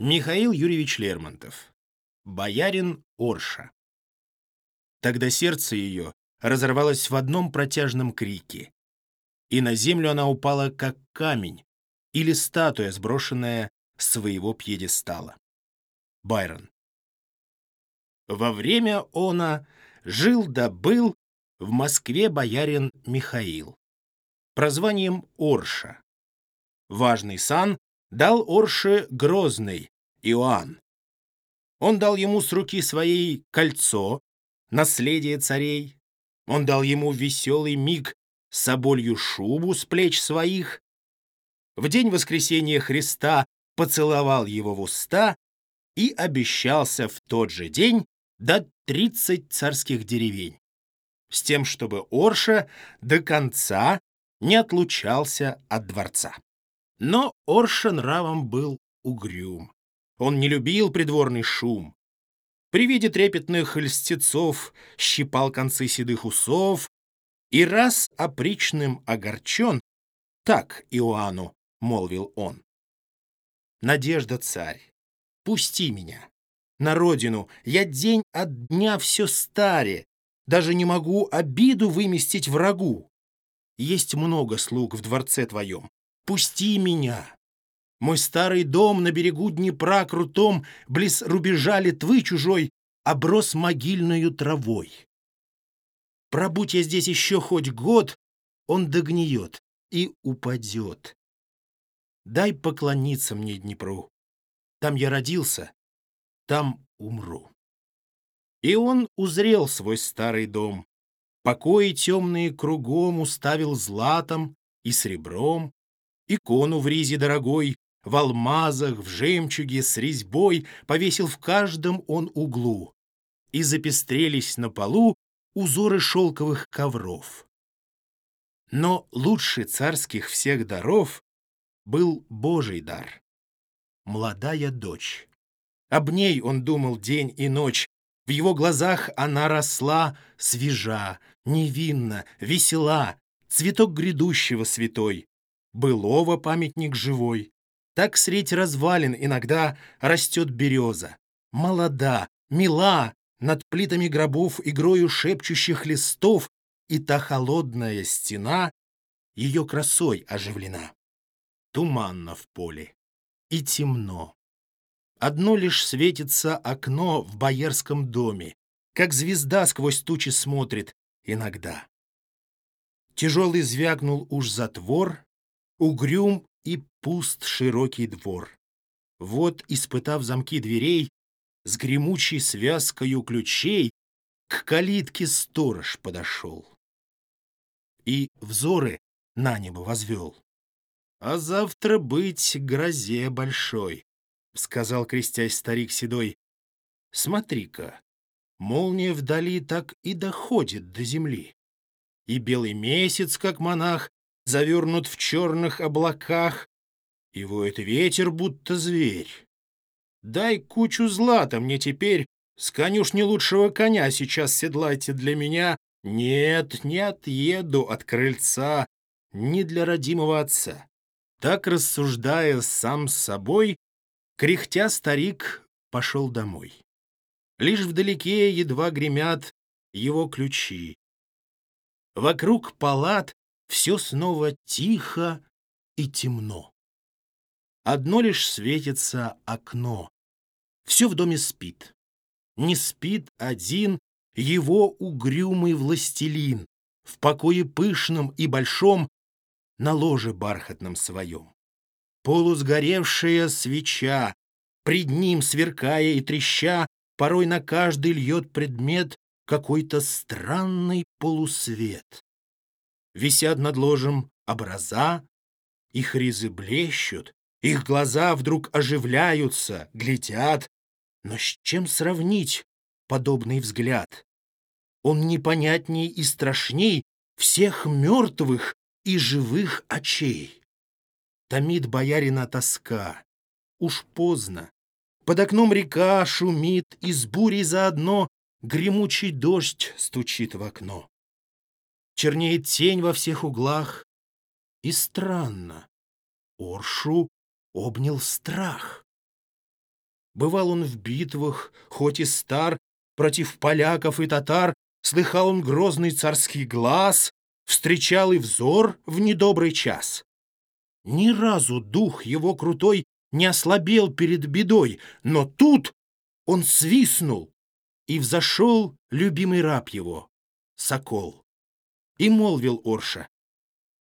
Михаил Юрьевич Лермонтов. Боярин Орша. Тогда сердце ее разорвалось в одном протяжном крике, и на землю она упала, как камень или статуя, сброшенная с своего пьедестала. Байрон. Во время она жил да был в Москве боярин Михаил, прозванием Орша. Важный сан дал Орше Грозный Иоанн. Он дал ему с руки своей кольцо, наследие царей. Он дал ему веселый миг соболью шубу с плеч своих. В день воскресения Христа поцеловал его в уста и обещался в тот же день дать тридцать царских деревень, с тем, чтобы Орша до конца не отлучался от дворца. Но Орша нравом был угрюм. Он не любил придворный шум. При виде трепетных льстецов щипал концы седых усов, и раз опричным огорчен, так Иоанну молвил он. «Надежда, царь, пусти меня. На родину я день от дня все старе, даже не могу обиду выместить врагу. Есть много слуг в дворце твоем, Пусти меня. Мой старый дом на берегу Днепра крутом, близ рубежа Литвы чужой, оброс могильною травой. Пробудь я здесь еще хоть год, он догниет и упадет. Дай поклониться мне Днепру. Там я родился, там умру. И он узрел свой старый дом. Покои темные кругом уставил златом и сребром, Икону в ризе дорогой, в алмазах, в жемчуге, с резьбой повесил в каждом он углу. И запестрелись на полу узоры шелковых ковров. Но лучше царских всех даров был Божий дар. Молодая дочь. Об ней он думал день и ночь. В его глазах она росла свежа, невинна, весела, цветок грядущего святой былого памятник живой. Так средь развалин иногда растет береза. Молода, мила, над плитами гробов игрою шепчущих листов, и та холодная стена ее красой оживлена. Туманно в поле и темно. Одно лишь светится окно в боярском доме, как звезда сквозь тучи смотрит иногда. Тяжелый звякнул уж затвор, Угрюм и пуст широкий двор. Вот, испытав замки дверей, с гремучей связкою ключей к калитке сторож подошел. И взоры на небо возвел. «А завтра быть грозе большой», — сказал, крестясь старик седой. «Смотри-ка, молния вдали так и доходит до земли. И белый месяц, как монах, завернут в черных облаках, и воет ветер, будто зверь. Дай кучу злата мне теперь, с конюшни лучшего коня сейчас седлайте для меня. Нет, не отъеду от крыльца, не для родимого отца. Так рассуждая сам с собой, кряхтя старик пошел домой. Лишь вдалеке едва гремят его ключи. Вокруг палат все снова тихо и темно. Одно лишь светится окно. Все в доме спит. Не спит один его угрюмый властелин в покое пышном и большом на ложе бархатном своем. Полусгоревшая свеча, пред ним сверкая и треща, порой на каждый льет предмет какой-то странный полусвет. Висят над ложем образа, их ризы блещут, их глаза вдруг оживляются, глядят. Но с чем сравнить подобный взгляд? Он непонятней и страшней всех мертвых и живых очей. Томит боярина тоска. Уж поздно. Под окном река шумит, и с бурей заодно гремучий дождь стучит в окно чернеет тень во всех углах. И странно, Оршу обнял страх. Бывал он в битвах, хоть и стар, против поляков и татар, слыхал он грозный царский глаз, встречал и взор в недобрый час. Ни разу дух его крутой не ослабел перед бедой, но тут он свистнул, и взошел любимый раб его, сокол. И молвил Орша,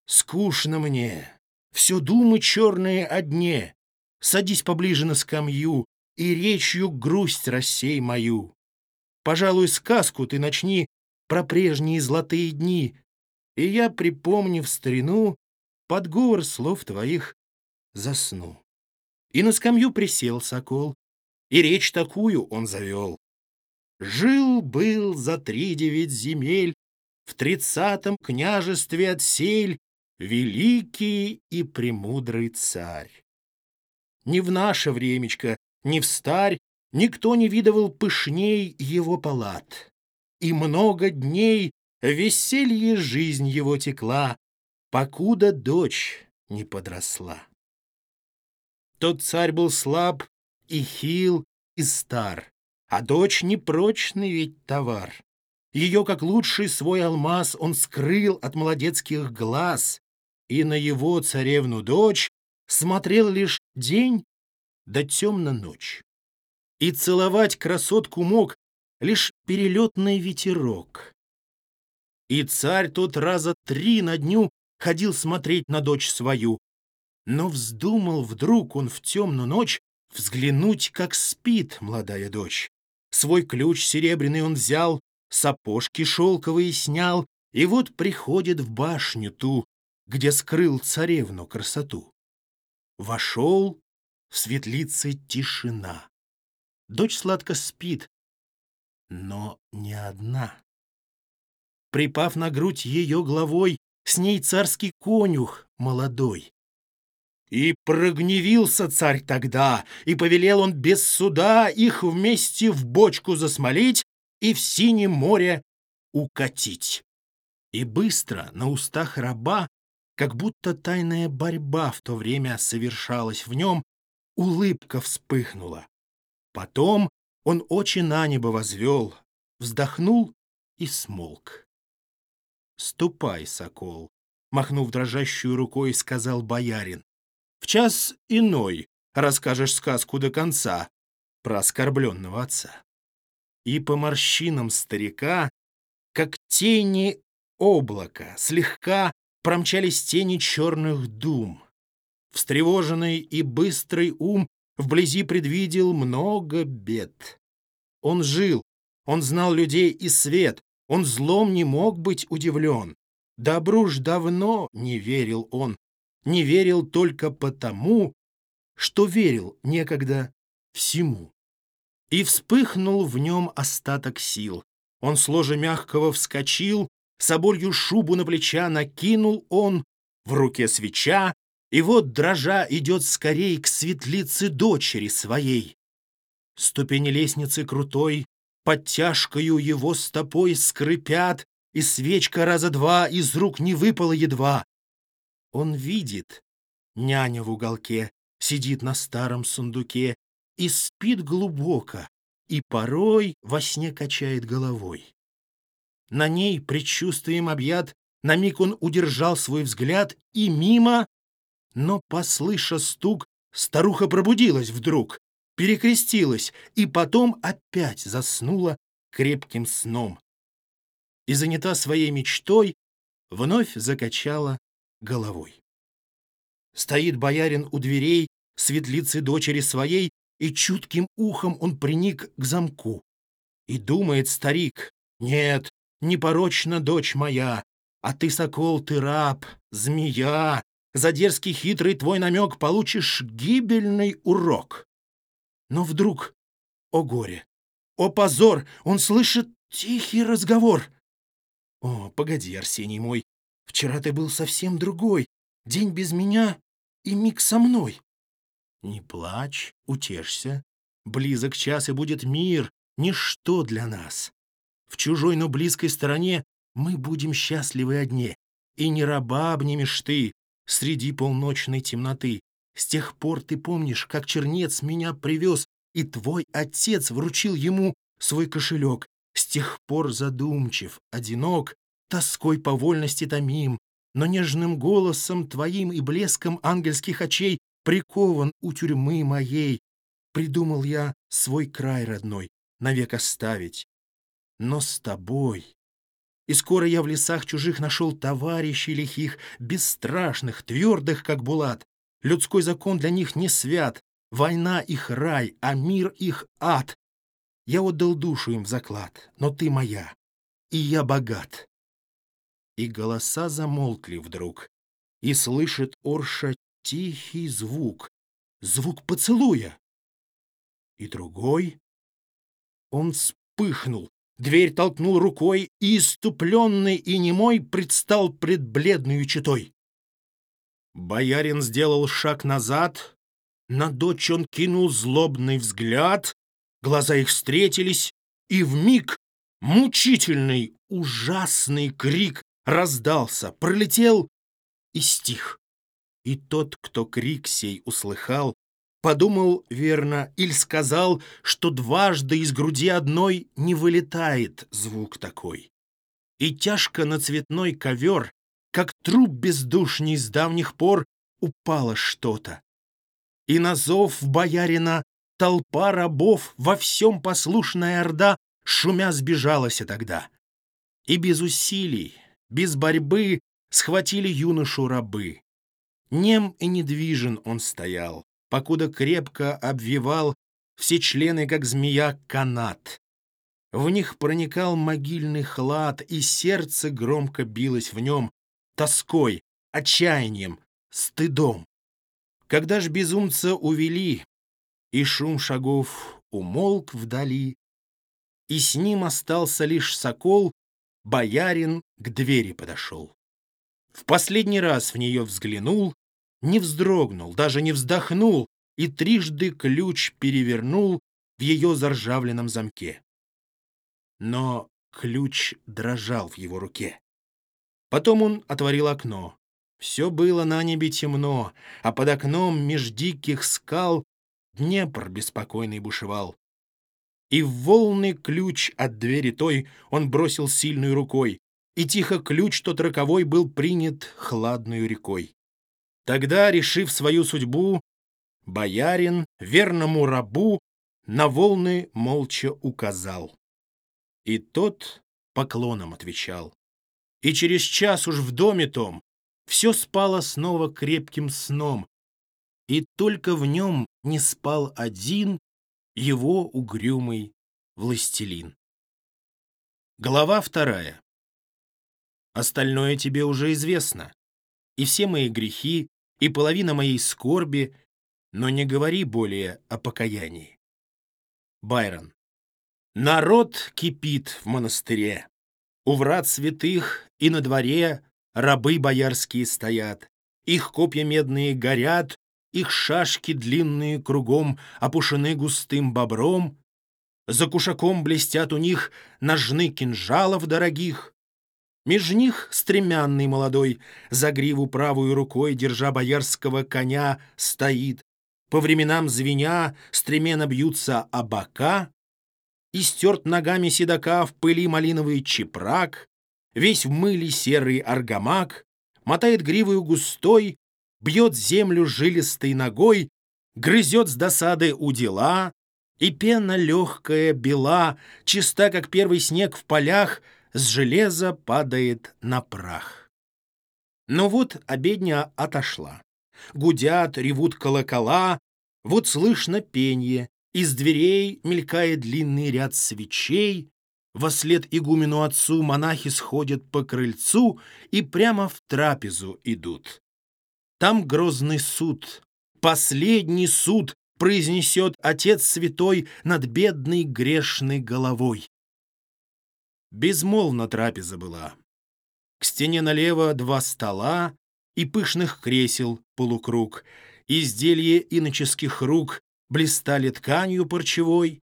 «Скучно мне, все думы черные о дне. Садись поближе на скамью и речью грусть рассей мою. Пожалуй, сказку ты начни про прежние золотые дни, и я, припомнив старину, под говор слов твоих засну. И на скамью присел сокол, и речь такую он завел. Жил-был за три девять земель в тридцатом княжестве отсель великий и премудрый царь. Ни в наше времечко, ни в старь никто не видывал пышней его палат. И много дней веселье жизнь его текла, покуда дочь не подросла. Тот царь был слаб и хил, и стар, а дочь непрочный ведь товар. Ее, как лучший свой алмаз, он скрыл от молодецких глаз, и на его царевну дочь смотрел лишь день да темна ночь. И целовать красотку мог лишь перелетный ветерок. И царь тот раза три на дню ходил смотреть на дочь свою, но вздумал вдруг он в темную ночь взглянуть, как спит молодая дочь. Свой ключ серебряный он взял, сапожки шелковые снял, и вот приходит в башню ту, где скрыл царевну красоту. Вошел, в светлице тишина. Дочь сладко спит, но не одна. Припав на грудь ее головой, с ней царский конюх молодой. И прогневился царь тогда, и повелел он без суда их вместе в бочку засмолить и в синее море укатить. И быстро на устах раба как будто тайная борьба в то время совершалась в нем, улыбка вспыхнула. Потом он очи на небо возвел, вздохнул и смолк. «Ступай, сокол», — махнув дрожащую рукой, сказал боярин. «В час иной расскажешь сказку до конца про оскорбленного отца». И по морщинам старика, как тени облака, слегка промчались тени черных дум. Встревоженный и быстрый ум вблизи предвидел много бед. Он жил, он знал людей и свет, он злом не мог быть удивлен. Добру ж давно не верил он, не верил только потому, что верил некогда всему. И вспыхнул в нем остаток сил. Он с ложа мягкого вскочил, соболью шубу на плеча накинул он, в руке свеча, и вот, дрожа, идет скорей к светлице дочери своей. Ступени лестницы крутой под тяжкою его стопой скрипят, и свечка раза два из рук не выпала едва. Он видит, няня в уголке сидит на старом сундуке и спит глубоко, и порой во сне качает головой. На ней, предчувствием объят, на миг он удержал свой взгляд и мимо, но, послыша стук, старуха пробудилась вдруг, перекрестилась и потом опять заснула крепким сном. И занята своей мечтой, вновь закачала головой. Стоит боярин у дверей светлицы дочери своей, и чутким ухом он приник к замку. И думает старик, нет, непорочна дочь моя, а ты, сокол, ты раб, змея, за дерзкий хитрый твой намек получишь гибельный урок. Но вдруг, о горе, о позор, он слышит тихий разговор. О, погоди, Арсений мой, вчера ты был совсем другой, день без меня и миг со мной. Не плачь, утешься, близок час и будет мир, ничто для нас. В чужой, но близкой стороне мы будем счастливы одни, и не раба обнимешь ты среди полночной темноты. С тех пор ты помнишь, как чернец меня привез и твой отец вручил ему свой кошелек. С тех пор задумчив, одинок, тоской по вольности томим, но нежным голосом твоим и блеском ангельских очей прикован у тюрьмы моей. Придумал я свой край родной навек оставить. Но с тобой... И скоро я в лесах чужих нашел товарищей лихих, бесстрашных, твердых, как булат. Людской закон для них не свят, война их рай, а мир их ад. Я отдал душу им в заклад, но ты моя, и я богат. И голоса замолкли вдруг, и слышит Орша тихий звук, звук поцелуя. И другой. Он вспыхнул, дверь толкнул рукой, и иступленный и немой предстал пред бледную читой. Боярин сделал шаг назад, на дочь он кинул злобный взгляд, глаза их встретились, и в миг мучительный, ужасный крик раздался, пролетел и стих. И тот, кто крик сей услыхал, подумал верно или сказал, что дважды из груди одной не вылетает звук такой. И тяжко на цветной ковер, как труп бездушный с давних пор, упало что-то. И на зов боярина толпа рабов во всем послушная орда шумя сбежалась тогда. И без усилий, без борьбы схватили юношу рабы. Нем и недвижен он стоял, покуда крепко обвивал все члены, как змея, канат. В них проникал могильный хлад, и сердце громко билось в нем тоской, отчаянием, стыдом. Когда ж безумца увели, и шум шагов умолк вдали, и с ним остался лишь сокол, боярин к двери подошел. В последний раз в нее взглянул, не вздрогнул, даже не вздохнул, и трижды ключ перевернул в ее заржавленном замке. Но ключ дрожал в его руке. Потом он отворил окно. Все было на небе темно, а под окном меж диких скал Днепр беспокойный бушевал. И в волны ключ от двери той он бросил сильной рукой, и тихо ключ тот роковой был принят хладной рекой. Тогда, решив свою судьбу, боярин верному рабу на волны молча указал. И тот поклоном отвечал. И через час уж в доме том все спало снова крепким сном, и только в нем не спал один его угрюмый властелин. Глава вторая. Остальное тебе уже известно, и все мои грехи, и половина моей скорби, но не говори более о покаянии. Байрон. Народ кипит в монастыре. У врат святых и на дворе рабы боярские стоят. Их копья медные горят, их шашки длинные кругом опушены густым бобром. За кушаком блестят у них ножны кинжалов дорогих. Меж них стремянный молодой, за гриву правую рукой, держа боярского коня, стоит. По временам звеня, стременно бьются о бока, и стерт ногами седока в пыли малиновый чепрак, весь в мыле серый аргамак, мотает гривою густой, бьет землю жилистой ногой, грызет с досады у дела, и пена легкая, бела, чиста, как первый снег в полях — с железа падает на прах. Но вот обедня отошла. Гудят, ревут колокола, вот слышно пенье, из дверей мелькает длинный ряд свечей, во след игумену отцу монахи сходят по крыльцу и прямо в трапезу идут. Там грозный суд, последний суд произнесет Отец Святой над бедной грешной головой. Безмолвна трапеза была. К стене налево два стола и пышных кресел полукруг, изделия иноческих рук блистали тканью парчевой,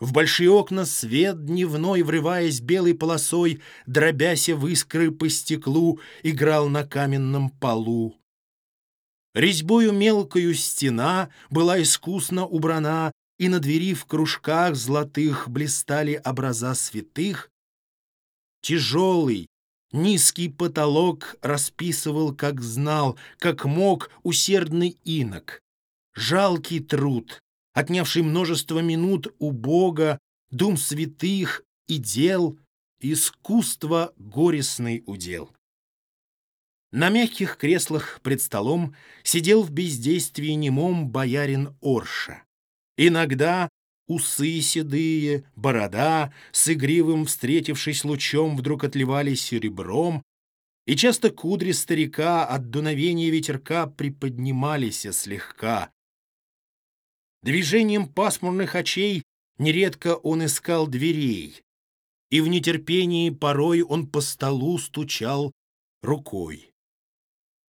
в большие окна свет дневной, врываясь белой полосой, дробяся в искры по стеклу, играл на каменном полу. Резьбою мелкою стена была искусно убрана, и на двери в кружках золотых блистали образа святых, тяжелый, низкий потолок расписывал, как знал, как мог усердный инок. Жалкий труд, отнявший множество минут у Бога, дум святых и дел, искусство горестный удел. На мягких креслах пред столом сидел в бездействии немом боярин Орша. Иногда усы седые, борода, с игривым встретившись лучом, вдруг отливали серебром, и часто кудри старика от дуновения ветерка приподнимались слегка. Движением пасмурных очей нередко он искал дверей, и в нетерпении порой он по столу стучал рукой.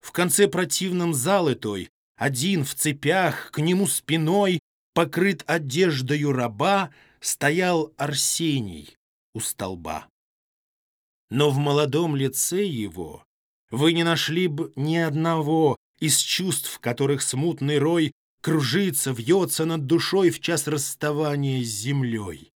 В конце противном залы той, один в цепях, к нему спиной, покрыт одеждою раба, стоял Арсений у столба. Но в молодом лице его вы не нашли бы ни одного из чувств, которых смутный рой кружится, вьется над душой в час расставания с землей.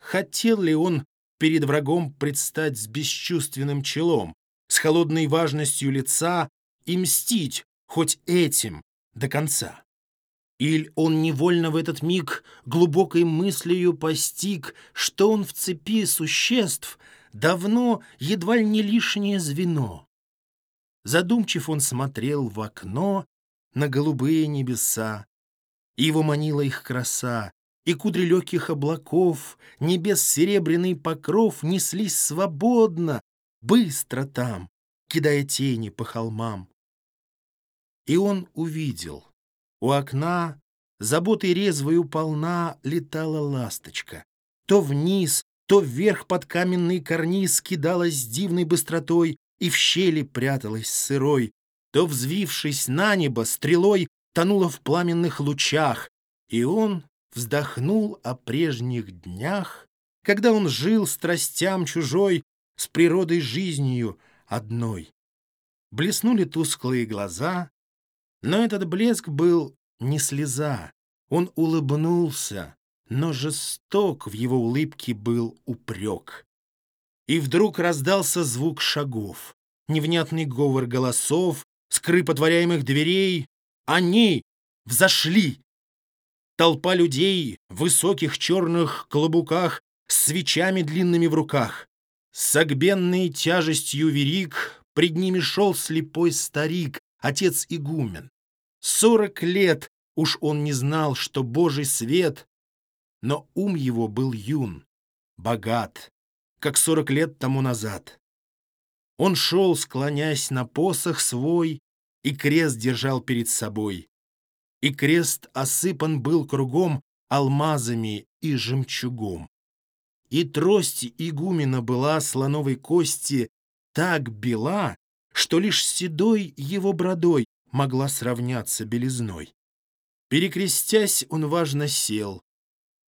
Хотел ли он перед врагом предстать с бесчувственным челом, с холодной важностью лица и мстить хоть этим до конца. Иль он невольно в этот миг глубокой мыслью постиг, что он в цепи существ давно едва ли не лишнее звено. Задумчив он смотрел в окно на голубые небеса, его манила их краса, и кудри легких облаков, небес серебряный покров неслись свободно быстро там, кидая тени по холмам. И он увидел, у окна, заботой резвою полна, летала ласточка. То вниз, то вверх под каменный карниз кидалась с дивной быстротой и в щели пряталась сырой, то, взвившись на небо, стрелой тонула в пламенных лучах, и он вздохнул о прежних днях, когда он жил страстям чужой с природой жизнью одной. Блеснули тусклые глаза, но этот блеск был не слеза. Он улыбнулся, но жесток в его улыбке был упрек. И вдруг раздался звук шагов, невнятный говор голосов, скрип отворяемых дверей. Они взошли. Толпа людей в высоких черных клобуках с свечами длинными в руках. Согбенный тяжестью верик, пред ними шел слепой старик, отец игумен. Сорок лет уж он не знал, что Божий свет, но ум его был юн, богат, как сорок лет тому назад. Он шел, склонясь на посох свой, и крест держал перед собой. И крест осыпан был кругом алмазами и жемчугом. И трость игумена была слоновой кости так бела, что лишь седой его бродой могла сравняться белизной. Перекрестясь, он важно сел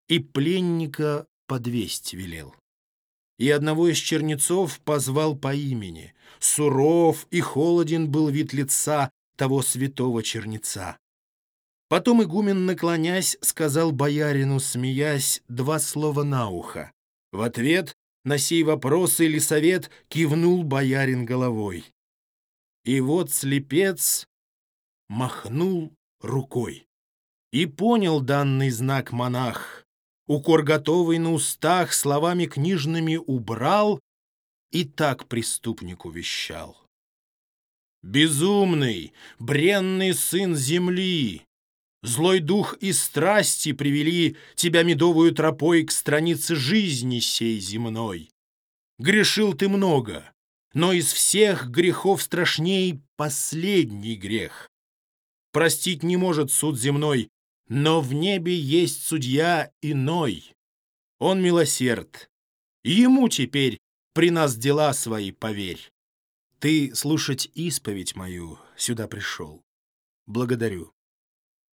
и пленника подвесть велел. И одного из чернецов позвал по имени. Суров и холоден был вид лица того святого чернеца. Потом игумен, наклонясь, сказал боярину, смеясь, два слова на ухо. В ответ на сей вопрос или совет кивнул боярин головой. И вот слепец махнул рукой. И понял данный знак монах, укор готовый на устах, словами книжными убрал и так преступнику вещал. «Безумный, бренный сын земли, Злой дух и страсти привели тебя медовую тропой к странице жизни сей земной. Грешил ты много, но из всех грехов страшней последний грех. Простить не может суд земной, но в небе есть судья иной. Он милосерд. Ему теперь при нас дела свои поверь. Ты слушать исповедь мою сюда пришел. Благодарю.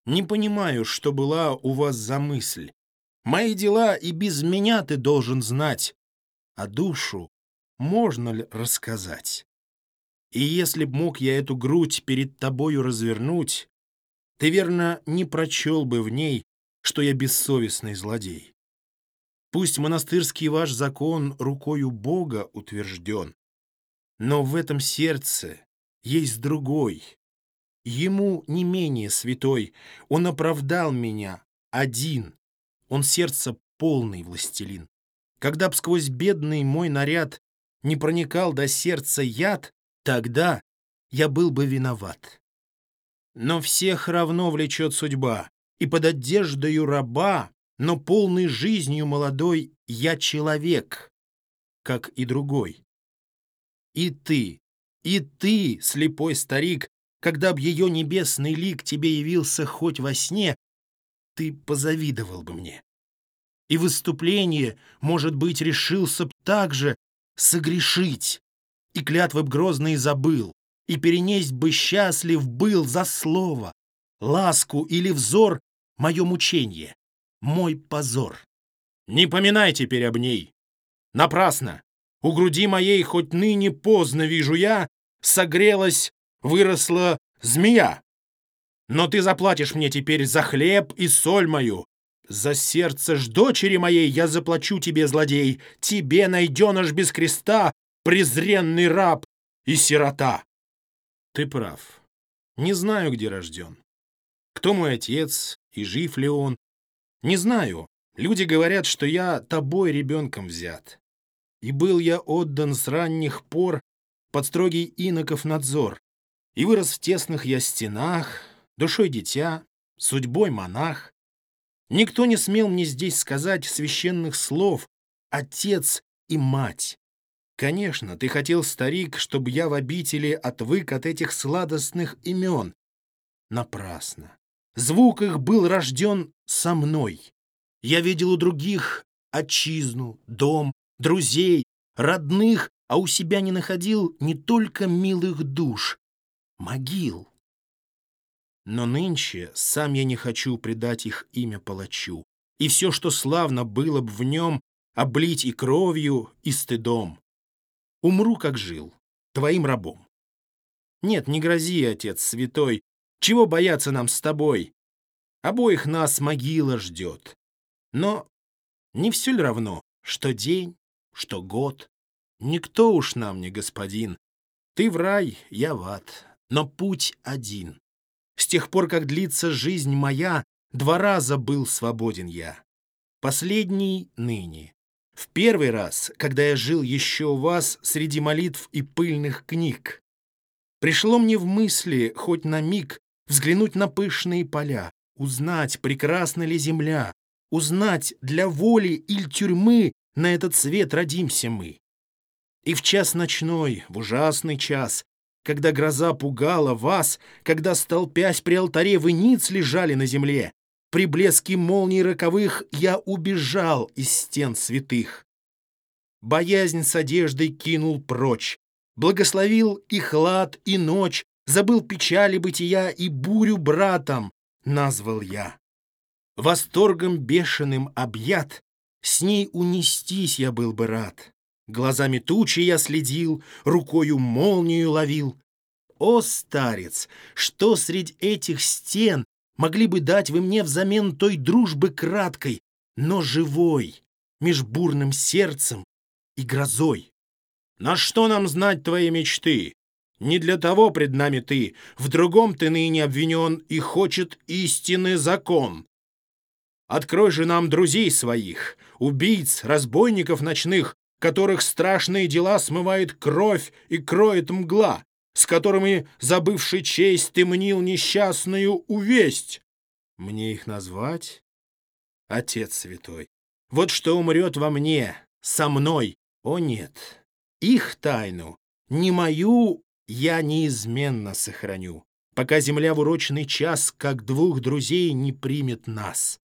Не понимаю, что была у вас за мысль. Мои дела и без меня ты должен знать. А душу можно ли рассказать? И если б мог я эту грудь перед тобою развернуть, ты, верно, не прочел бы в ней что я бессовестный злодей. Пусть монастырский ваш закон рукою Бога утвержден, но в этом сердце есть другой. Ему не менее святой, он оправдал меня один, он сердце полный властелин. Когда б сквозь бедный мой наряд не проникал до сердца яд, тогда я был бы виноват. Но всех равно влечет судьба, и под одеждою раба, но полный жизнью молодой я человек, как и другой. И ты, и ты, слепой старик, когда б ее небесный лик тебе явился хоть во сне, ты позавидовал бы мне. И выступление, может быть, решился б также согрешить, и клятвы б грозные забыл, и перенесть бы счастлив был за слово, ласку или взор мое мучение, мой позор. Не поминай теперь об ней. Напрасно. У груди моей хоть ныне поздно вижу я, согрелась, выросла змея. Но ты заплатишь мне теперь за хлеб и соль мою. За сердце ж дочери моей я заплачу тебе, злодей, тебе, найденыш без креста, презренный раб и сирота. Ты прав. Не знаю, где рожден. Кто мой отец и жив ли он? Не знаю. Люди говорят, что я тобой ребенком взят. И был я отдан с ранних пор под строгий иноков надзор. И вырос в тесных я стенах, душой дитя, судьбой монах. Никто не смел мне здесь сказать священных слов «отец» и «мать». Конечно, ты хотел, старик, чтобы я в обители отвык от этих сладостных имен. Напрасно. Звук их был рожден со мной. Я видел у других отчизну, дом, друзей, родных, а у себя не находил не только милых душ, могил. Но нынче сам я не хочу предать их имя палачу, и все, что славно было б в нем, облить и кровью, и стыдом. Умру, как жил, твоим рабом. Нет, не грози, отец святой, чего бояться нам с тобой? Обоих нас могила ждет. Но не все ли равно, что день, что год? Никто уж нам не господин. Ты в рай, я в ад, но путь один. С тех пор, как длится жизнь моя, два раза был свободен я. Последний ныне. В первый раз, когда я жил еще у вас среди молитв и пыльных книг. Пришло мне в мысли хоть на миг взглянуть на пышные поля, узнать, прекрасна ли земля, узнать, для воли или тюрьмы на этот свет родимся мы. И в час ночной, в ужасный час, когда гроза пугала вас, когда, столпясь при алтаре, вы ниц лежали на земле, при блеске молний роковых я убежал из стен святых. Боязнь с одеждой кинул прочь, благословил и хлад, и ночь, забыл печали бытия и бурю братом, назвал я. Восторгом бешеным объят, с ней унестись я был бы рад. Глазами тучи я следил, рукою молнию ловил. О, старец, что средь этих стен могли бы дать вы мне взамен той дружбы краткой, но живой, меж бурным сердцем и грозой? На что нам знать твои мечты? Не для того пред нами ты, в другом ты ныне обвинен, и хочет истинный закон. Открой же нам друзей своих, убийц, разбойников ночных, которых страшные дела смывает кровь и кроет мгла, с которыми, забывший честь, ты мнил несчастную увесть. Мне их назвать? Отец святой, вот что умрет во мне, со мной, о нет, их тайну, не мою я неизменно сохраню, пока земля в урочный час, как двух друзей, не примет нас.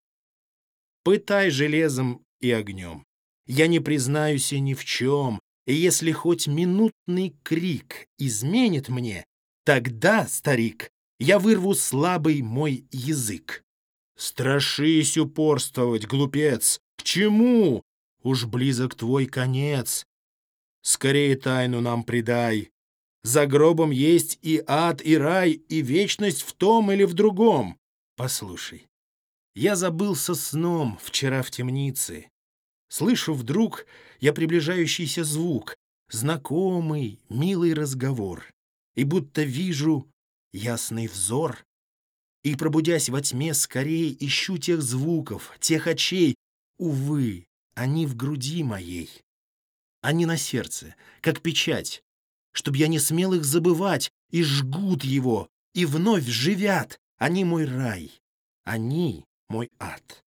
Пытай железом и огнем. Я не признаюсь и ни в чем, и если хоть минутный крик изменит мне, тогда, старик, я вырву слабый мой язык. Страшись упорствовать, глупец! К чему? Уж близок твой конец. Скорее тайну нам предай, за гробом есть и ад, и рай, и вечность в том или в другом. Послушай, Я забылся сном вчера в темнице. Слышу вдруг я приближающийся звук, знакомый, милый разговор, и будто вижу ясный взор. И, пробудясь во тьме, скорее ищу тех звуков, тех очей. Увы, они в груди моей. Они на сердце, как печать, чтоб я не смел их забывать, и жгут его, и вновь живят. Они мой рай, они мой ад.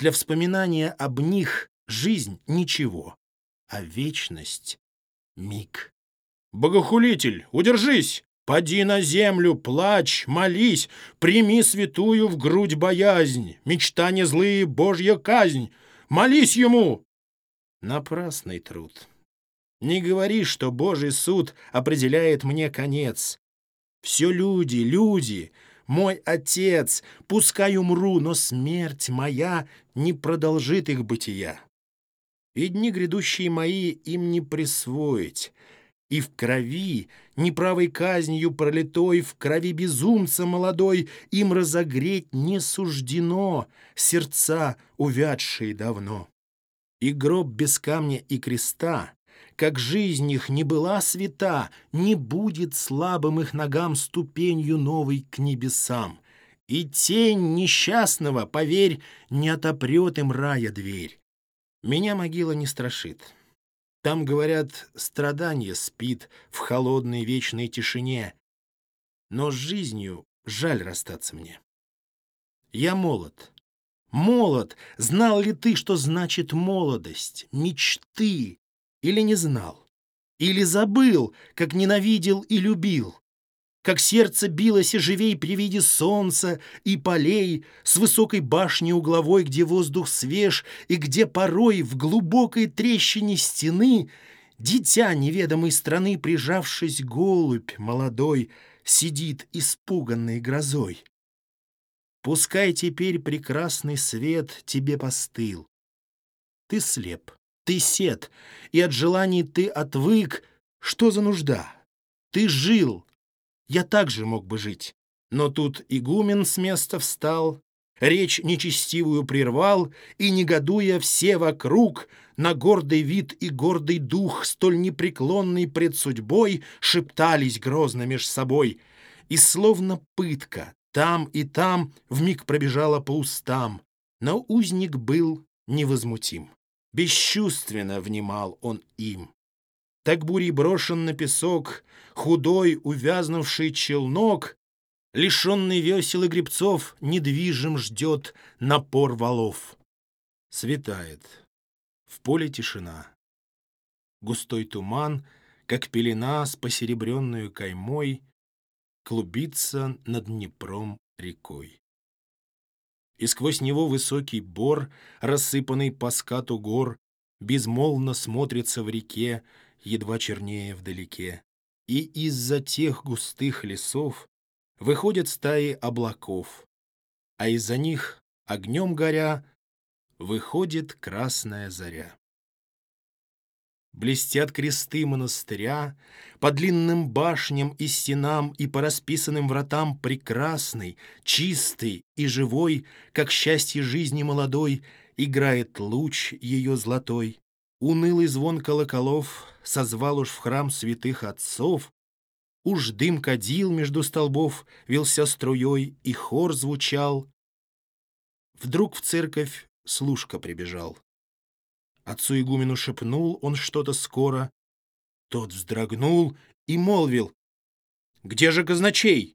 Для вспоминания об них жизнь — ничего, а вечность — миг. «Богохулитель, удержись! Поди на землю, плачь, молись, прими святую в грудь боязнь, мечта не злые, божья казнь, молись ему!» Напрасный труд. Не говори, что Божий суд определяет мне конец. Все люди, люди, мой отец, пускай умру, но смерть моя не продолжит их бытия. И дни грядущие мои им не присвоить, и в крови, неправой казнью пролитой, в крови безумца молодой, им разогреть не суждено сердца, увядшие давно. И гроб без камня и креста, как жизнь их не была свята, не будет слабым их ногам ступенью новой к небесам. И тень несчастного, поверь, не отопрет им рая дверь. Меня могила не страшит. Там, говорят, страдание спит в холодной вечной тишине. Но с жизнью жаль расстаться мне. Я молод. Молод. Знал ли ты, что значит молодость, мечты? Или не знал? Или забыл, как ненавидел и любил? как сердце билось и живей при виде солнца и полей с высокой башни угловой, где воздух свеж и где порой в глубокой трещине стены дитя неведомой страны, прижавшись голубь молодой, сидит испуганный грозой. Пускай теперь прекрасный свет тебе постыл. Ты слеп, ты сед, и от желаний ты отвык. Что за нужда? Ты жил, я также мог бы жить. Но тут игумен с места встал, речь нечестивую прервал, и, негодуя все вокруг, на гордый вид и гордый дух, столь непреклонный пред судьбой, шептались грозно меж собой. И словно пытка там и там вмиг пробежала по устам, но узник был невозмутим. Бесчувственно внимал он им. Так бурей брошен на песок, худой, увязнувший челнок, лишенный весел и гребцов, недвижим ждет напор валов. Светает. В поле тишина. Густой туман, как пелена с посеребренную каймой, клубится над Днепром рекой. И сквозь него высокий бор, рассыпанный по скату гор, безмолвно смотрится в реке, едва чернее вдалеке. И из-за тех густых лесов выходят стаи облаков, а из-за них, огнем горя, выходит красная заря. Блестят кресты монастыря, по длинным башням и стенам и по расписанным вратам прекрасный, чистый и живой, как счастье жизни молодой, играет луч ее золотой. Унылый звон колоколов созвал уж в храм святых отцов, Уж дым кадил между столбов вился струей, и хор звучал. Вдруг в церковь служка прибежал. Отцу игумену шепнул он что-то скоро. Тот вздрогнул и молвил. «Где же казначей?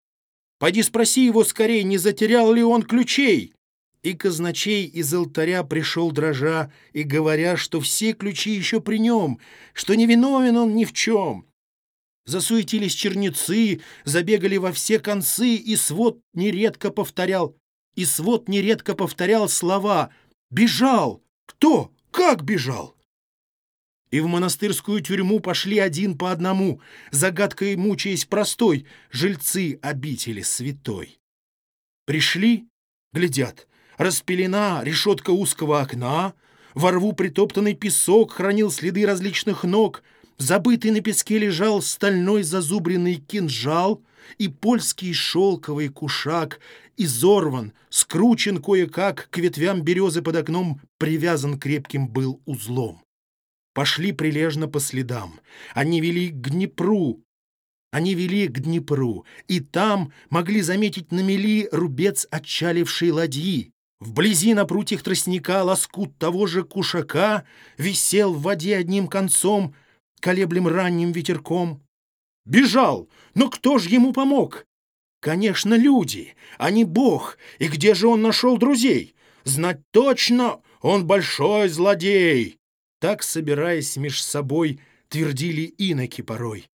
Пойди спроси его скорей, не затерял ли он ключей?» И казначей из алтаря пришел дрожа и говоря, что все ключи еще при нем, что не виновен он ни в чем. Засуетились черницы, забегали во все концы, и свод нередко повторял, и свод нередко повторял слова «Бежал! Кто? Как бежал?» И в монастырскую тюрьму пошли один по одному, загадкой мучаясь простой, жильцы обители святой. Пришли, глядят — Распилена решетка узкого окна, во рву притоптанный песок хранил следы различных ног, забытый на песке лежал стальной зазубренный кинжал и польский шелковый кушак, изорван, скручен кое-как, к ветвям березы под окном привязан крепким был узлом. Пошли прилежно по следам. Они вели к Днепру, они вели к Днепру, и там могли заметить на мели рубец отчалившей ладьи. Вблизи на прутьях тростника лоскут того же кушака висел в воде одним концом, колеблем ранним ветерком. Бежал, но кто ж ему помог? Конечно, люди, а не бог. И где же он нашел друзей? Знать точно, он большой злодей. Так, собираясь меж собой, твердили иноки порой.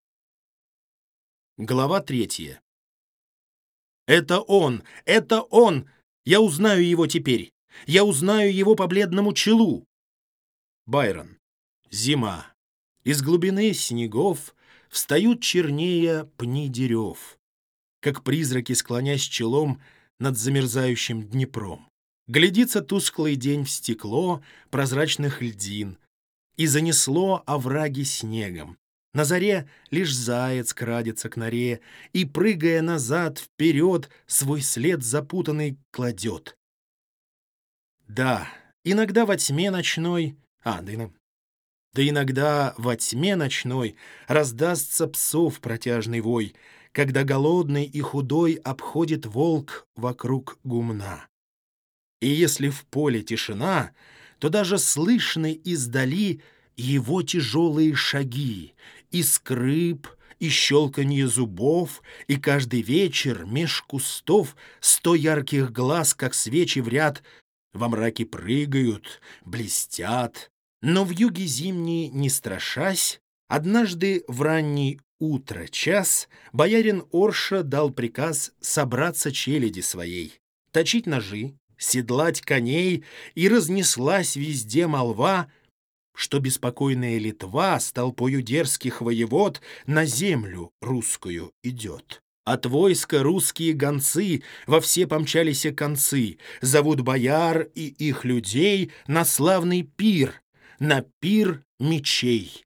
Глава третья. «Это он! Это он! Я узнаю его теперь! Я узнаю его по бледному челу!» Байрон. Зима. Из глубины снегов Встают чернее пни дерев, Как призраки, склонясь челом Над замерзающим Днепром. Глядится тусклый день в стекло Прозрачных льдин, И занесло овраги снегом. На заре лишь заяц крадется к норе И, прыгая назад, вперед, Свой след запутанный кладет. Да, иногда во тьме ночной... А, да, да иногда во тьме ночной раздастся псов протяжный вой, когда голодный и худой обходит волк вокруг гумна. И если в поле тишина, то даже слышны издали его тяжелые шаги, и скрип, и щелканье зубов, и каждый вечер меж кустов сто ярких глаз, как свечи в ряд, во мраке прыгают, блестят, но в юге зимний не страшась, однажды в ранний утро час боярин Орша дал приказ собраться челяди своей, точить ножи, седлать коней, и разнеслась везде молва, что беспокойная Литва с толпою дерзких воевод на землю русскую идет. От войска русские гонцы во все помчались концы, зовут бояр и их людей на славный пир, на пир мечей.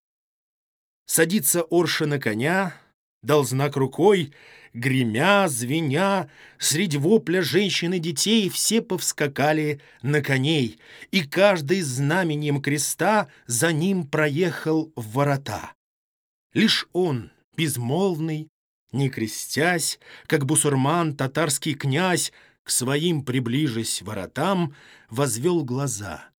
Садится Орша на коня, дал знак рукой, гремя, звеня, среди вопля женщин и детей все повскакали на коней, и каждый знаменем креста за ним проехал в ворота. Лишь он, безмолвный, не крестясь, как бусурман, татарский князь, к своим приближась воротам, возвел глаза —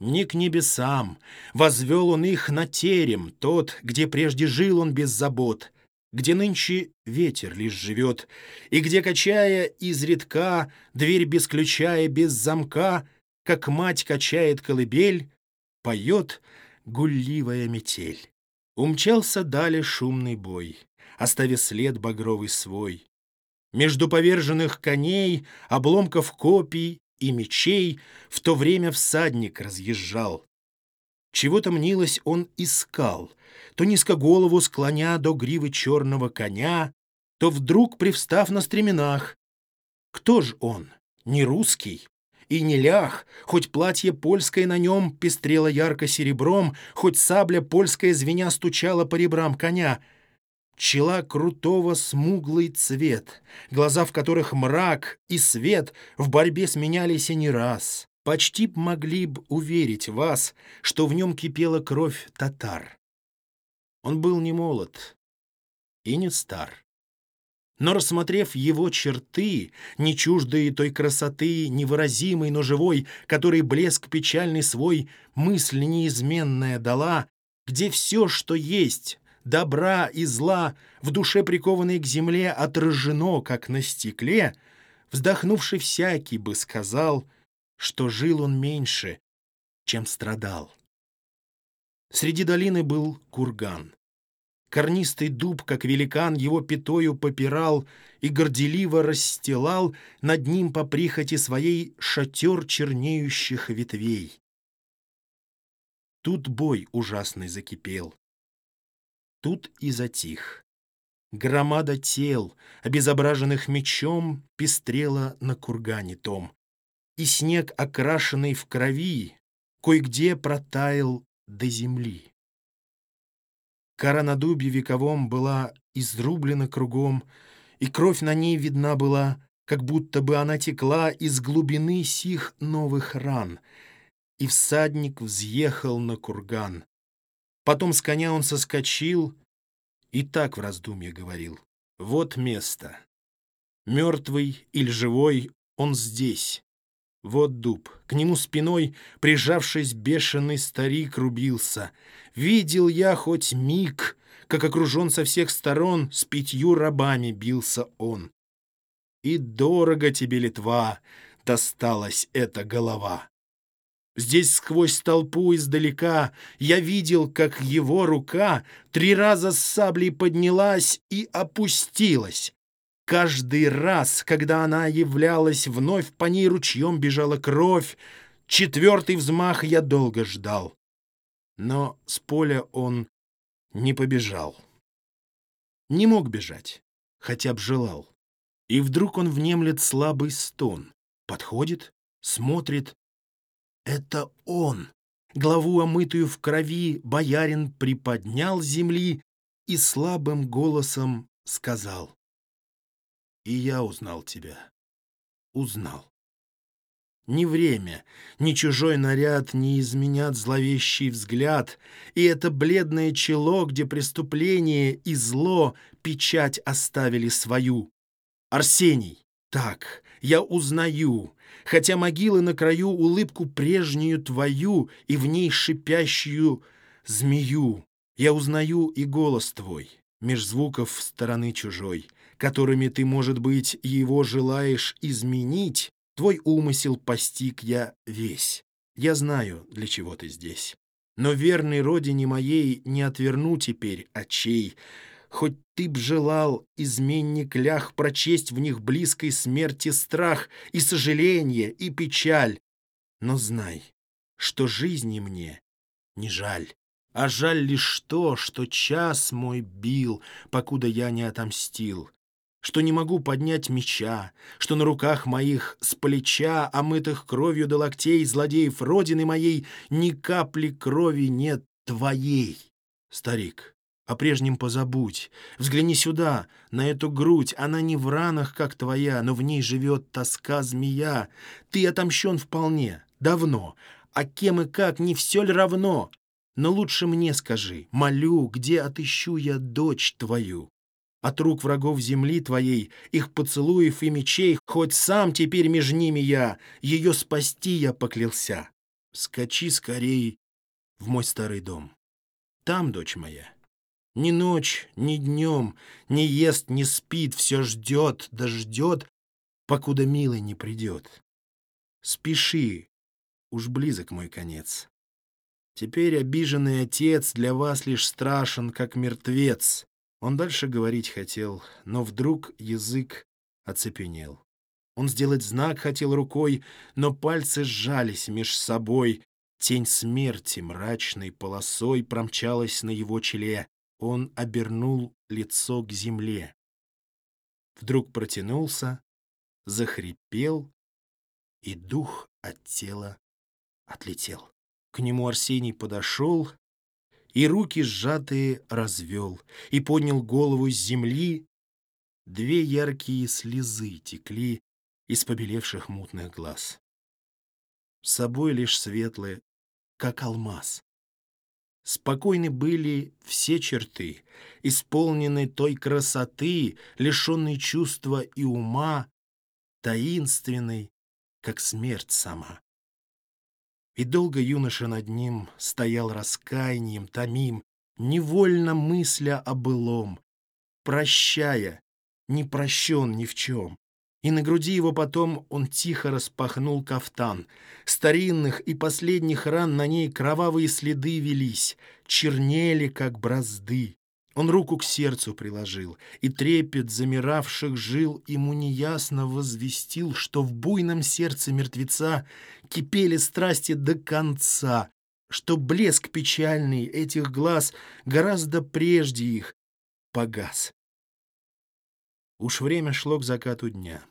не к небесам. Возвел он их на терем, тот, где прежде жил он без забот, где нынче ветер лишь живет, и где, качая изредка, дверь без ключа и без замка, как мать качает колыбель, поет гулливая метель. Умчался далее шумный бой, оставив след багровый свой. Между поверженных коней, обломков копий и мечей в то время всадник разъезжал. Чего-то мнилось он искал, то низко голову склоня до гривы черного коня, то вдруг привстав на стременах. Кто ж он? Не русский? И не лях, хоть платье польское на нем пестрело ярко серебром, хоть сабля польская звеня стучала по ребрам коня — Чела крутого смуглый цвет, глаза в которых мрак и свет в борьбе сменялись и не раз. Почти б могли б уверить вас, что в нем кипела кровь татар. Он был не молод и не стар. Но, рассмотрев его черты, не чуждые той красоты, невыразимой, но живой, который блеск печальный свой, мысль неизменная дала, где все, что есть, добра и зла, в душе прикованной к земле, отражено, как на стекле, вздохнувший всякий бы сказал, что жил он меньше, чем страдал. Среди долины был курган. Корнистый дуб, как великан, его пятою попирал и горделиво расстилал над ним по прихоти своей шатер чернеющих ветвей. Тут бой ужасный закипел. Тут и затих. Громада тел, обезображенных мечом, пестрела на кургане том. И снег, окрашенный в крови, кое-где протаял до земли. Кора на дубе вековом была изрублена кругом, и кровь на ней видна была, как будто бы она текла из глубины сих новых ран. И всадник взъехал на курган. Потом с коня он соскочил и так в раздумье говорил. «Вот место. Мертвый или живой, он здесь. Вот дуб. К нему спиной, прижавшись, бешеный старик рубился. Видел я хоть миг, как окружен со всех сторон, с пятью рабами бился он. И дорого тебе, Литва, досталась эта голова. Здесь сквозь толпу издалека я видел, как его рука три раза с саблей поднялась и опустилась. Каждый раз, когда она являлась, вновь по ней ручьем бежала кровь. Четвертый взмах я долго ждал. Но с поля он не побежал. Не мог бежать, хотя б желал. И вдруг он внемлет слабый стон. Подходит, смотрит. Это он. Главу, омытую в крови, боярин приподнял земли и слабым голосом сказал. «И я узнал тебя. Узнал. Ни время, ни чужой наряд не изменят зловещий взгляд, и это бледное чело, где преступление и зло печать оставили свою. Арсений, так, я узнаю, хотя могилы на краю улыбку прежнюю твою и в ней шипящую змею. Я узнаю и голос твой, меж звуков стороны чужой, которыми ты, может быть, его желаешь изменить, твой умысел постиг я весь. Я знаю, для чего ты здесь. Но верной родине моей не отверну теперь очей, Хоть ты б желал, изменник лях, прочесть в них близкой смерти страх и сожаление, и печаль. Но знай, что жизни мне не жаль, а жаль лишь то, что час мой бил, покуда я не отомстил, что не могу поднять меча, что на руках моих с плеча, омытых кровью до локтей злодеев родины моей, ни капли крови нет твоей. Старик, о прежнем позабудь. Взгляни сюда, на эту грудь. Она не в ранах, как твоя, но в ней живет тоска змея. Ты отомщен вполне, давно. А кем и как, не все ли равно? Но лучше мне скажи, молю, где отыщу я дочь твою? От рук врагов земли твоей, их поцелуев и мечей, хоть сам теперь меж ними я, ее спасти я поклялся. Скачи скорей в мой старый дом. Там, дочь моя, ни ночь, ни днем, не ест, не спит, все ждет, да ждет, покуда милый не придет. Спеши, уж близок мой конец. Теперь обиженный отец для вас лишь страшен, как мертвец. Он дальше говорить хотел, но вдруг язык оцепенел. Он сделать знак хотел рукой, но пальцы сжались меж собой. Тень смерти мрачной полосой промчалась на его челе. Он обернул лицо к земле. Вдруг протянулся, захрипел, и дух от тела отлетел. К нему Арсений подошел и руки сжатые развел, и поднял голову с земли. Две яркие слезы текли из побелевших мутных глаз. С собой лишь светлые, как алмаз. Спокойны были все черты, исполнены той красоты, лишенной чувства и ума, таинственной, как смерть сама. И долго юноша над ним стоял раскаянием, томим, невольно мысля о былом, прощая, не прощен ни в чем и на груди его потом он тихо распахнул кафтан. Старинных и последних ран на ней кровавые следы велись, чернели, как бразды. Он руку к сердцу приложил, и трепет замиравших жил ему неясно возвестил, что в буйном сердце мертвеца кипели страсти до конца, что блеск печальный этих глаз гораздо прежде их погас. Уж время шло к закату дня.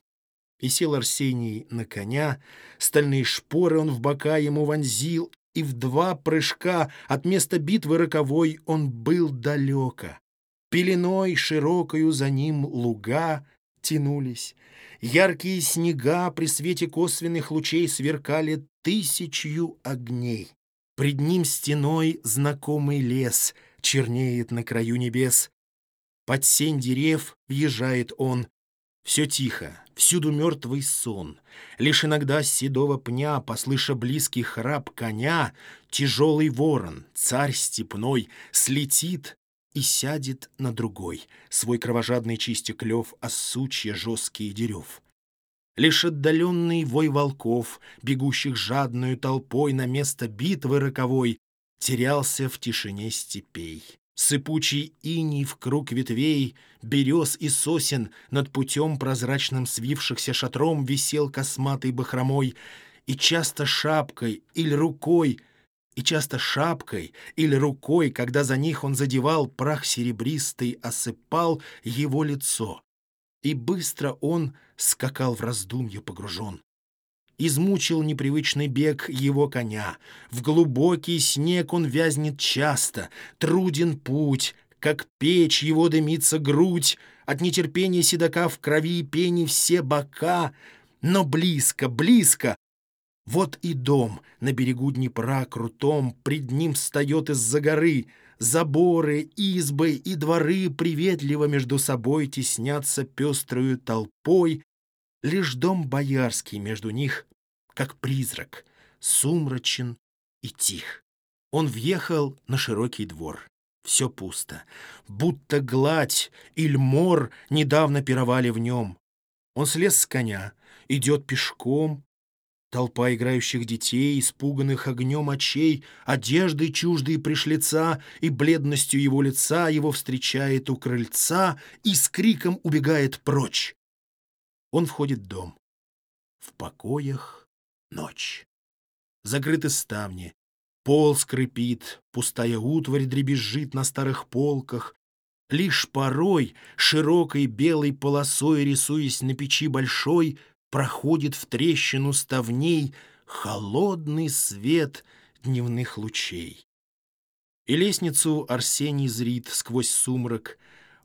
И сел Арсений на коня, стальные шпоры он в бока ему вонзил, и в два прыжка от места битвы роковой он был далеко. Пеленой широкою за ним луга, тянулись. Яркие снега при свете косвенных лучей сверкали тысячью огней. Пред ним стеной знакомый лес чернеет на краю небес. Под сень дерев въезжает он. Все тихо, всюду мертвый сон. Лишь иногда с седого пня, послыша близкий храп коня, тяжелый ворон, царь степной, слетит и сядет на другой, свой кровожадный чистя клев, а сучья жесткие дерев. Лишь отдаленный вой волков, бегущих жадную толпой на место битвы роковой, терялся в тишине степей. Сыпучий иней в круг ветвей, берез и сосен над путем прозрачным свившихся шатром висел косматой бахромой, и часто шапкой или рукой и часто шапкой или рукой, когда за них он задевал, прах серебристый осыпал его лицо. И быстро он скакал в раздумье погружен. Измучил непривычный бег его коня. В глубокий снег он вязнет часто, труден путь, как печь его дымится грудь, от нетерпения седока в крови пени все бока, но близко, близко вот и дом на берегу Днепра крутом, Пред ним встает из-за горы. Заборы, избы и дворы Приветливо между собой Теснятся пеструю толпой. Лишь дом боярский между них, Как призрак, сумрачен и тих. Он въехал на широкий двор. Все пусто, будто гладь или мор Недавно пировали в нем. Он слез с коня, идет пешком, Толпа играющих детей, испуганных огнем очей, одеждой чуждой пришлица и бледностью его лица его встречает у крыльца и с криком убегает прочь. Он входит в дом. В покоях ночь. Закрыты ставни, пол скрипит, пустая утварь дребезжит на старых полках. Лишь порой, широкой белой полосой рисуясь на печи большой, проходит в трещину ставней холодный свет дневных лучей. И лестницу Арсений зрит сквозь сумрак.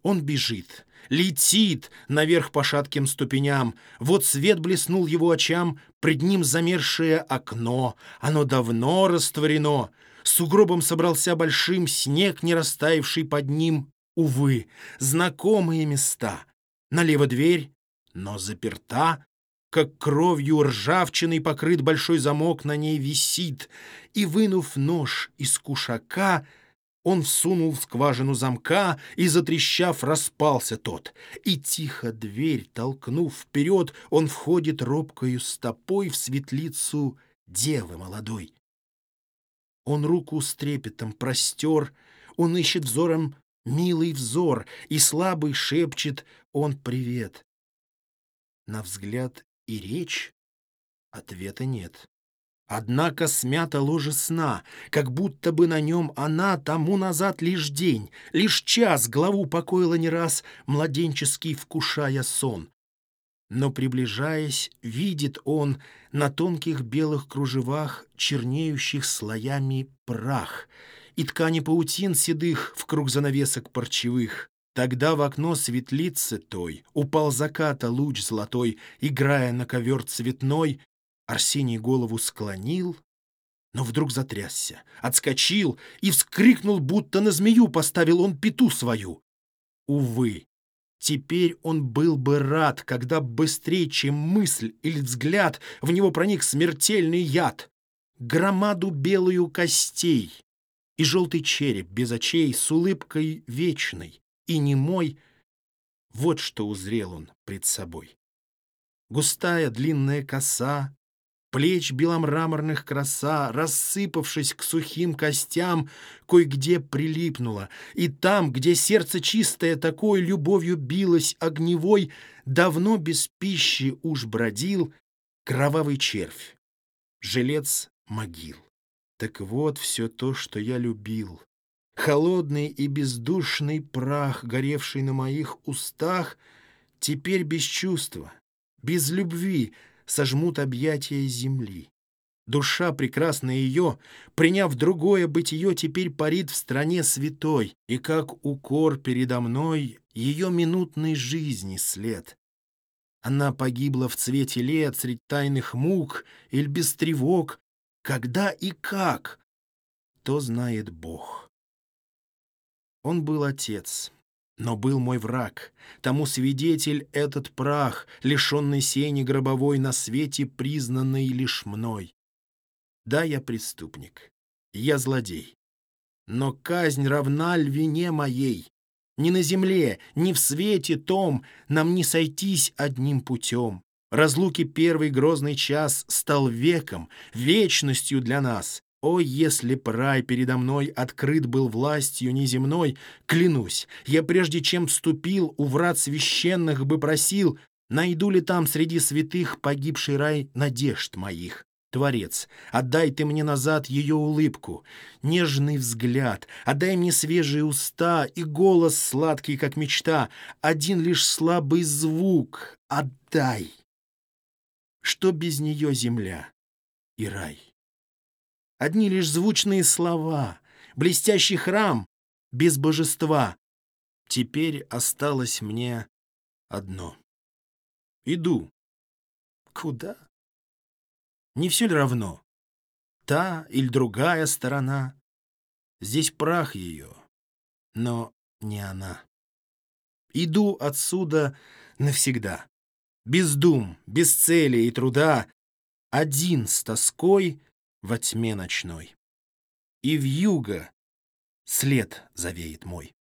Он бежит, летит наверх по шатким ступеням. Вот свет блеснул его очам, пред ним замершее окно. Оно давно растворено. С угробом собрался большим снег, не растаявший под ним. Увы, знакомые места. Налево дверь, но заперта, как кровью ржавчиной покрыт большой замок на ней висит, и, вынув нож из кушака, он всунул в скважину замка, и, затрещав, распался тот. И тихо дверь, толкнув вперед, он входит робкою стопой в светлицу девы молодой. Он руку с трепетом простер, он ищет взором милый взор, и слабый шепчет он привет. На взгляд и речь? Ответа нет. Однако смята ложе сна, как будто бы на нем она тому назад лишь день, лишь час главу покоила не раз, младенческий вкушая сон. Но, приближаясь, видит он на тонких белых кружевах, чернеющих слоями прах, и ткани паутин седых в круг занавесок парчевых. Тогда в окно светлицы той упал заката луч золотой, играя на ковер цветной. Арсений голову склонил, но вдруг затрясся, отскочил и вскрикнул, будто на змею поставил он пету свою. Увы, теперь он был бы рад, когда быстрее, чем мысль или взгляд, в него проник смертельный яд. Громаду белую костей и желтый череп без очей с улыбкой вечной и немой, вот что узрел он пред собой. Густая длинная коса, плеч беломраморных краса, рассыпавшись к сухим костям, кое-где прилипнула, и там, где сердце чистое такой любовью билось огневой, давно без пищи уж бродил кровавый червь, жилец могил. Так вот все то, что я любил, Холодный и бездушный прах, горевший на моих устах, теперь без чувства, без любви сожмут объятия земли. Душа прекрасная ее, приняв другое бытие, теперь парит в стране святой, и как укор передо мной ее минутной жизни след. Она погибла в цвете лет, средь тайных мук, или без тревог. Когда и как, то знает Бог. Он был отец, но был мой враг. Тому свидетель этот прах, лишенный сени гробовой, на свете признанный лишь мной. Да, я преступник, я злодей. Но казнь равна львине моей. Ни на земле, ни в свете том нам не сойтись одним путем. Разлуки первый грозный час стал веком, вечностью для нас. О, если б рай передо мной открыт был властью неземной, клянусь, я прежде чем вступил, у врат священных бы просил, найду ли там среди святых погибший рай надежд моих. Творец, отдай ты мне назад ее улыбку, нежный взгляд, отдай мне свежие уста и голос сладкий, как мечта, один лишь слабый звук отдай. Что без нее земля и рай? Одни лишь звучные слова, блестящий храм без божества. Теперь осталось мне одно. Иду. Куда? Не все ли равно? Та или другая сторона? Здесь прах ее, но не она. Иду отсюда навсегда. Без дум, без цели и труда, один с тоской во тьме ночной. И в юго след завеет мой.